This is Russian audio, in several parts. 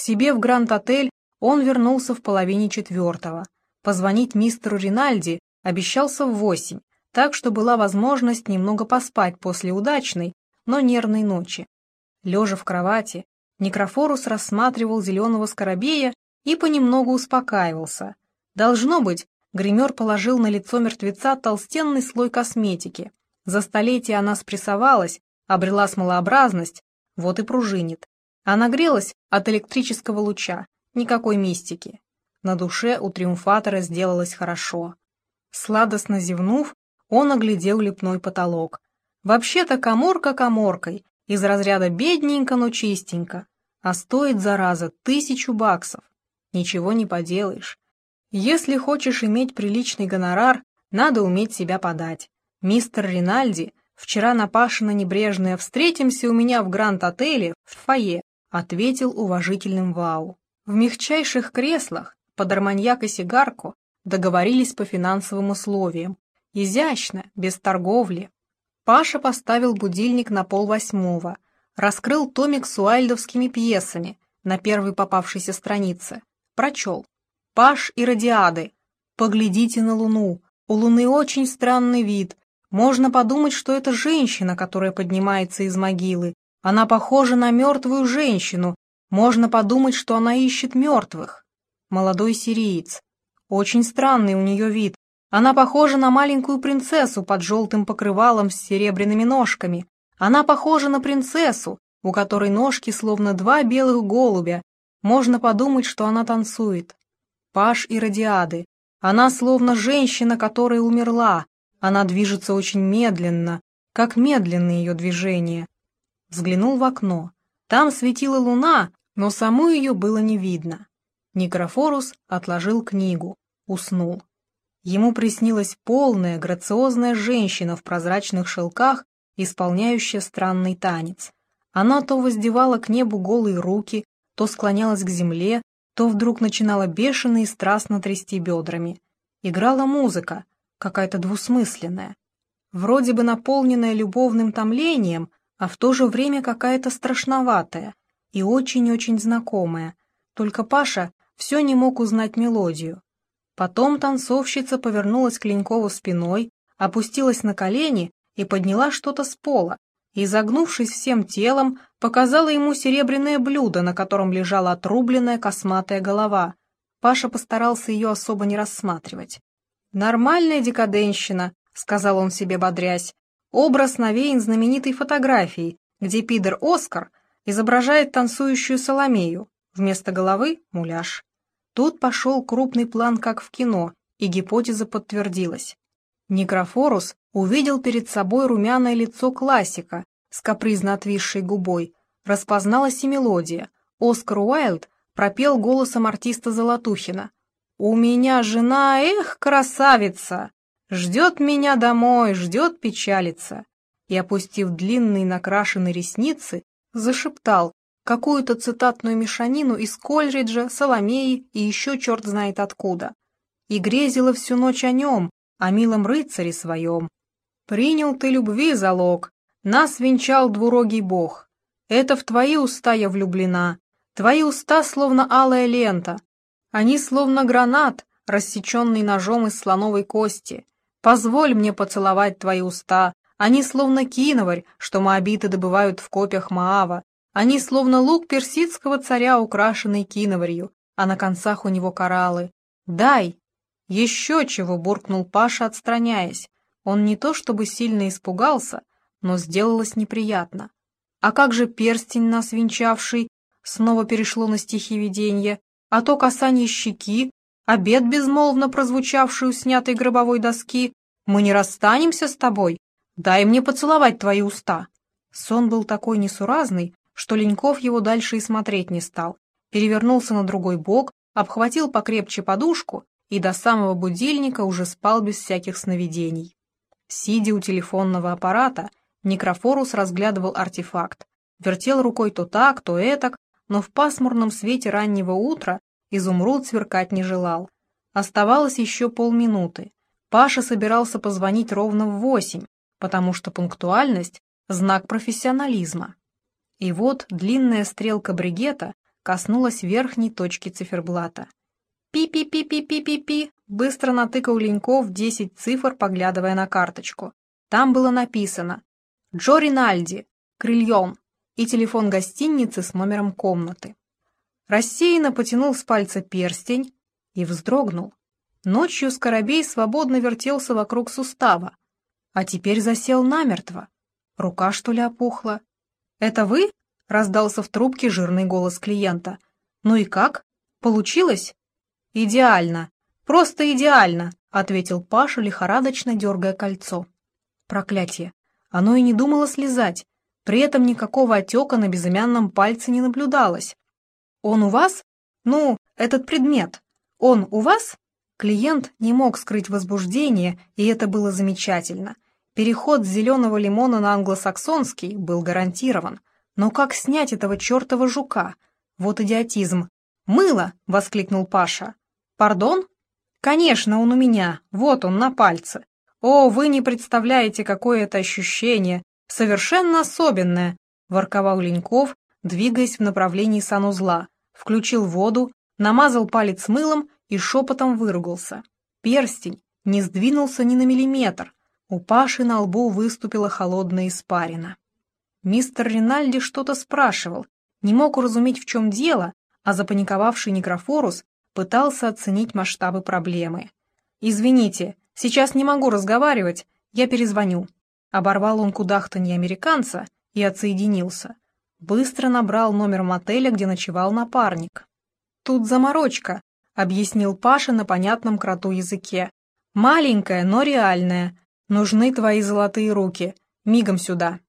себе в Гранд-отель он вернулся в половине четвертого. Позвонить мистеру Ринальди обещался в восемь, так что была возможность немного поспать после удачной, но нервной ночи. Лежа в кровати, Некрофорус рассматривал зеленого скоробея и понемногу успокаивался. Должно быть, гример положил на лицо мертвеца толстенный слой косметики. За столетие она спрессовалась, обрела смолообразность, вот и пружинит. Она грелась от электрического луча, никакой мистики. На душе у триумфатора сделалось хорошо. Сладостно зевнув, он оглядел лепной потолок. Вообще-то коморка коморкой, из разряда бедненько, но чистенько. А стоит, зараза, тысячу баксов. Ничего не поделаешь. Если хочешь иметь приличный гонорар, надо уметь себя подать. Мистер Ринальди вчера на Пашина небрежное «встретимся у меня в Гранд-отеле в фойе», ответил уважительным вау. В мягчайших креслах, под арманьяк и сигарку, договорились по финансовым условиям. Изящно, без торговли. Паша поставил будильник на полвосьмого, раскрыл томик с уайльдовскими пьесами на первой попавшейся странице. Прочел. «Паш и радиады. Поглядите на Луну. У Луны очень странный вид. Можно подумать, что это женщина, которая поднимается из могилы. Она похожа на мертвую женщину. Можно подумать, что она ищет мертвых. Молодой сириец. Очень странный у нее вид. Она похожа на маленькую принцессу под желтым покрывалом с серебряными ножками. Она похожа на принцессу, у которой ножки словно два белых голубя. Можно подумать, что она танцует. Паш и Радиады. Она словно женщина, которая умерла. Она движется очень медленно, как медленны ее движения. Взглянул в окно. Там светила луна, но саму ее было не видно. Некрофорус отложил книгу, уснул. Ему приснилась полная, грациозная женщина в прозрачных шелках, исполняющая странный танец. Она то воздевала к небу голые руки, то склонялась к земле, то вдруг начинала бешено и страстно трясти бедрами. Играла музыка, какая-то двусмысленная, вроде бы наполненная любовным томлением, а в то же время какая-то страшноватая и очень-очень знакомая. Только Паша все не мог узнать мелодию. Потом танцовщица повернулась к Ленькову спиной, опустилась на колени и подняла что-то с пола, и, загнувшись всем телом, показала ему серебряное блюдо, на котором лежала отрубленная косматая голова. Паша постарался ее особо не рассматривать. «Нормальная декаденщина», — сказал он себе бодрясь. Образ навеян знаменитой фотографией, где пидор Оскар изображает танцующую Соломею, вместо головы — муляж. Тут пошел крупный план, как в кино, и гипотеза подтвердилась. Некрофорус увидел перед собой румяное лицо классика с капризно отвисшей губой. Распозналась и мелодия. Оскар Уайлд пропел голосом артиста Золотухина. «У меня жена, эх, красавица! Ждет меня домой, ждет печалится. И, опустив длинные накрашенные ресницы, зашептал какую-то цитатную мешанину из Кольриджа, Соломеи и еще черт знает откуда. И грезила всю ночь о нем, о милом рыцаре своем. Принял ты любви залог, нас венчал двурогий бог. Это в твои уста я влюблена, твои уста словно алая лента. Они словно гранат, рассеченный ножом из слоновой кости. Позволь мне поцеловать твои уста, они словно киноварь, что моабиты добывают в копьях Маава, они словно лук персидского царя, украшенный киноварью, а на концах у него кораллы. Дай! Еще чего, буркнул Паша, отстраняясь. Он не то чтобы сильно испугался, но сделалось неприятно. А как же перстень нас венчавший? Снова перешло на стихи виденья. А то касание щеки, обед безмолвно прозвучавший у снятой гробовой доски. Мы не расстанемся с тобой. Дай мне поцеловать твои уста. Сон был такой несуразный, что Леньков его дальше и смотреть не стал. Перевернулся на другой бок, обхватил покрепче подушку и до самого будильника уже спал без всяких сновидений. Сидя у телефонного аппарата, Некрофорус разглядывал артефакт, вертел рукой то так, то этак, но в пасмурном свете раннего утра изумруд сверкать не желал. Оставалось еще полминуты. Паша собирался позвонить ровно в восемь, потому что пунктуальность — знак профессионализма. И вот длинная стрелка бригета коснулась верхней точки циферблата. «Пи-пи-пи-пи-пи-пи-пи», быстро натыкал Леньков десять цифр, поглядывая на карточку. Там было написано «Джо Ринальди, Крыльем» и телефон гостиницы с номером комнаты. Рассеянно потянул с пальца перстень и вздрогнул. Ночью Скоробей свободно вертелся вокруг сустава, а теперь засел намертво. Рука, что ли, опухла? «Это вы?» — раздался в трубке жирный голос клиента. «Ну и как? Получилось?» «Идеально. Просто идеально», — ответил Паша, лихорадочно дергая кольцо. Проклятие. Оно и не думало слезать. При этом никакого отека на безымянном пальце не наблюдалось. «Он у вас? Ну, этот предмет. Он у вас?» Клиент не мог скрыть возбуждение, и это было замечательно. Переход зеленого лимона на англосаксонский был гарантирован. Но как снять этого чертова жука? Вот идиотизм. «Мыло!» — воскликнул Паша. «Пардон?» «Конечно, он у меня. Вот он, на пальце. О, вы не представляете, какое это ощущение. Совершенно особенное!» — ворковал Леньков, двигаясь в направлении санузла. Включил воду, намазал палец мылом и шепотом выругался. Перстень не сдвинулся ни на миллиметр. У Паши на лбу выступила холодная испарина. Мистер Ринальди что-то спрашивал, не мог уразуметь, в чем дело, а запаниковавший Некрофорус пытался оценить масштабы проблемы. «Извините, сейчас не могу разговаривать, я перезвоню». Оборвал он кудахтанье американца и отсоединился. Быстро набрал номер мотеля, где ночевал напарник. «Тут заморочка», — объяснил Паша на понятном кроту языке. «Маленькая, но реальная. Нужны твои золотые руки. Мигом сюда».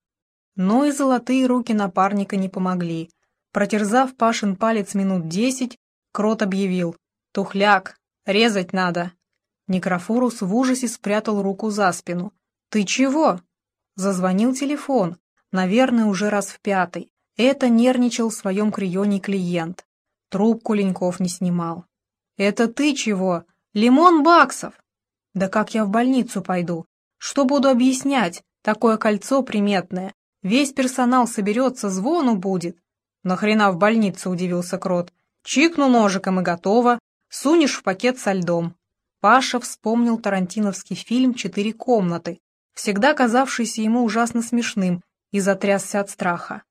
Но и золотые руки напарника не помогли. Протерзав Пашин палец минут десять, Крот объявил. «Тухляк, резать надо». Некрофорус в ужасе спрятал руку за спину. «Ты чего?» Зазвонил телефон, наверное, уже раз в пятый. Это нервничал в своем крионе клиент. Трубку Леньков не снимал. «Это ты чего? Лимон баксов!» «Да как я в больницу пойду? Что буду объяснять? Такое кольцо приметное. Весь персонал соберется, звону будет». «Нахрена в больницу?» — удивился Крот. «Чикну ножиком и готово. Сунешь в пакет со льдом». Паша вспомнил тарантиновский фильм «Четыре комнаты», всегда казавшийся ему ужасно смешным, и затрясся от страха.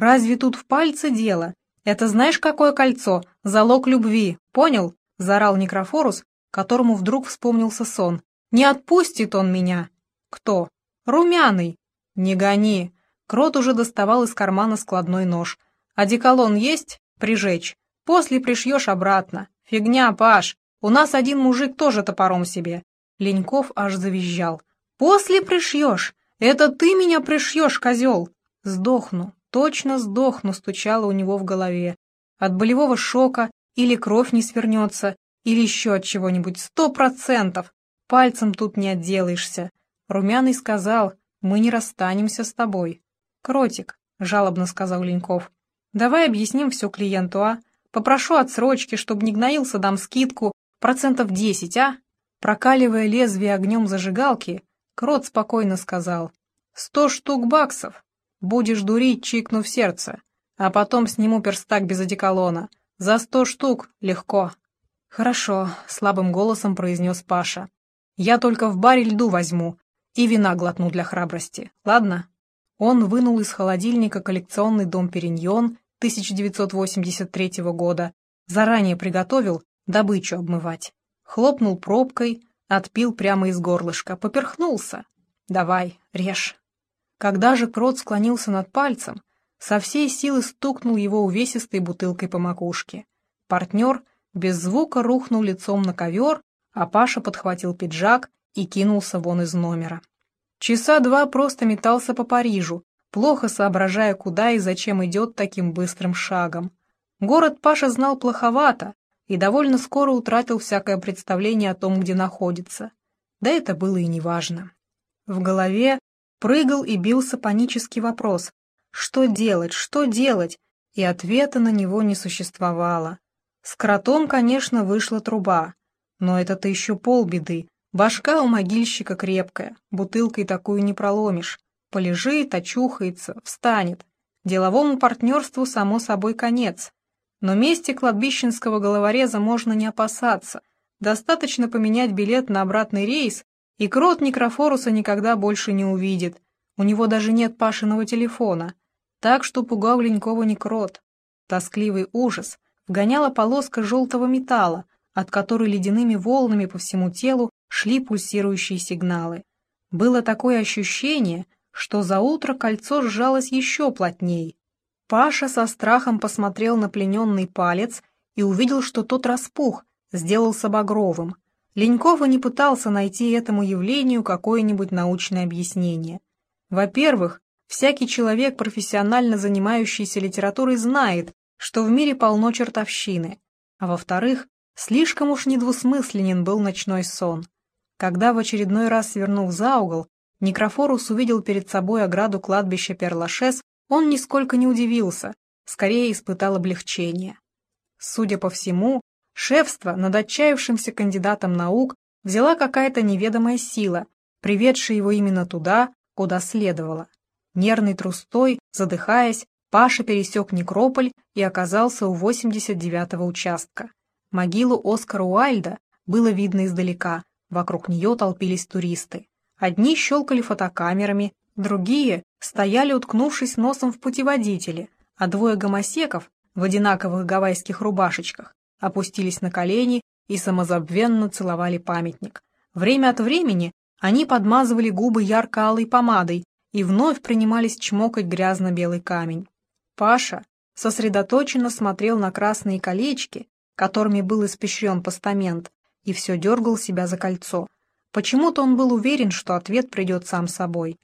«Разве тут в пальце дело? Это знаешь, какое кольцо? Залог любви, понял?» — заорал Некрофорус, которому вдруг вспомнился сон. «Не отпустит он меня!» «Кто?» «Румяный!» «Не гони!» Крот уже доставал из кармана складной нож. «Одеколон есть? Прижечь. После пришьешь обратно. Фигня, Паш. У нас один мужик тоже топором себе». Леньков аж завизжал. «После пришьешь! Это ты меня пришьешь, козел!» «Сдохну, точно сдохну», стучало у него в голове. От болевого шока или кровь не свернется, или еще от чего-нибудь, сто процентов. Пальцем тут не отделаешься. Румяный сказал, мы не расстанемся с тобой. «Кротик», — жалобно сказал Леньков, — «давай объясним все клиенту, а? Попрошу отсрочки, чтобы не гноился, дам скидку, процентов десять, а?» Прокаливая лезвие огнем зажигалки, Крот спокойно сказал, «Сто штук баксов. Будешь дурить, чикнув сердце, а потом сниму перстак без одеколона. За сто штук легко». «Хорошо», — слабым голосом произнес Паша. «Я только в баре льду возьму и вина глотну для храбрости, ладно?» Он вынул из холодильника коллекционный дом Периньон 1983 года, заранее приготовил добычу обмывать. Хлопнул пробкой, отпил прямо из горлышка, поперхнулся. «Давай, режь». Когда же крот склонился над пальцем, со всей силы стукнул его увесистой бутылкой по макушке. Партнер без звука рухнул лицом на ковер, а Паша подхватил пиджак и кинулся вон из номера. Часа два просто метался по Парижу, плохо соображая, куда и зачем идет таким быстрым шагом. Город Паша знал плоховато и довольно скоро утратил всякое представление о том, где находится. Да это было и неважно. В голове прыгал и бился панический вопрос «Что делать? Что делать?» И ответа на него не существовало. С кротом, конечно, вышла труба, но это-то еще полбеды. Башка у могильщика крепкая, бутылкой такую не проломишь. Полежит, очухается, встанет. Деловому партнерству, само собой, конец. Но мести кладбищенского головореза можно не опасаться. Достаточно поменять билет на обратный рейс, и крот Некрофоруса никогда больше не увидит. У него даже нет Пашиного телефона. Так что пугал Ленькова не крот. Тоскливый ужас вгоняла полоска желтого металла, от которой ледяными волнами по всему телу шли пульсирующие сигналы. Было такое ощущение, что за утро кольцо сжалось еще плотней. Паша со страхом посмотрел на плененный палец и увидел, что тот распух, сделался багровым. Леньков не пытался найти этому явлению какое-нибудь научное объяснение. Во-первых, всякий человек, профессионально занимающийся литературой, знает, что в мире полно чертовщины, а во-вторых, слишком уж недвусмысленен был ночной сон. Когда в очередной раз свернув за угол, Некрофорус увидел перед собой ограду кладбища Перлашес, он нисколько не удивился, скорее испытал облегчение. Судя по всему, шефство над отчаявшимся кандидатом наук взяла какая-то неведомая сила, приведшая его именно туда, куда следовало. Нервный трустой, задыхаясь, Паша пересек некрополь и оказался у 89-го участка. Могилу Оскара Уайльда было видно издалека, вокруг нее толпились туристы. Одни щелкали фотокамерами, другие стояли, уткнувшись носом в путеводители, а двое гомосеков в одинаковых гавайских рубашечках опустились на колени и самозабвенно целовали памятник. Время от времени они подмазывали губы ярко-алой помадой и вновь принимались чмокать грязно-белый камень. Паша сосредоточенно смотрел на красные колечки, которыми был испещрен постамент, и все дергал себя за кольцо. Почему-то он был уверен, что ответ придет сам собой.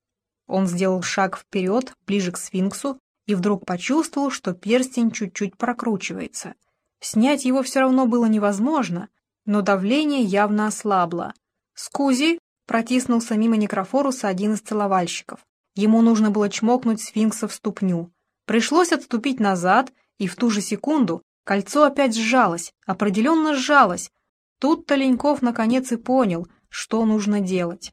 Он сделал шаг вперед, ближе к сфинксу, и вдруг почувствовал, что перстень чуть-чуть прокручивается. Снять его все равно было невозможно, но давление явно ослабло. «Скузи!» — протиснулся мимо некрофоруса один из целовальщиков. Ему нужно было чмокнуть сфинкса в ступню. Пришлось отступить назад, и в ту же секунду кольцо опять сжалось, определенно сжалось. Тут-то Леньков наконец и понял, что нужно делать.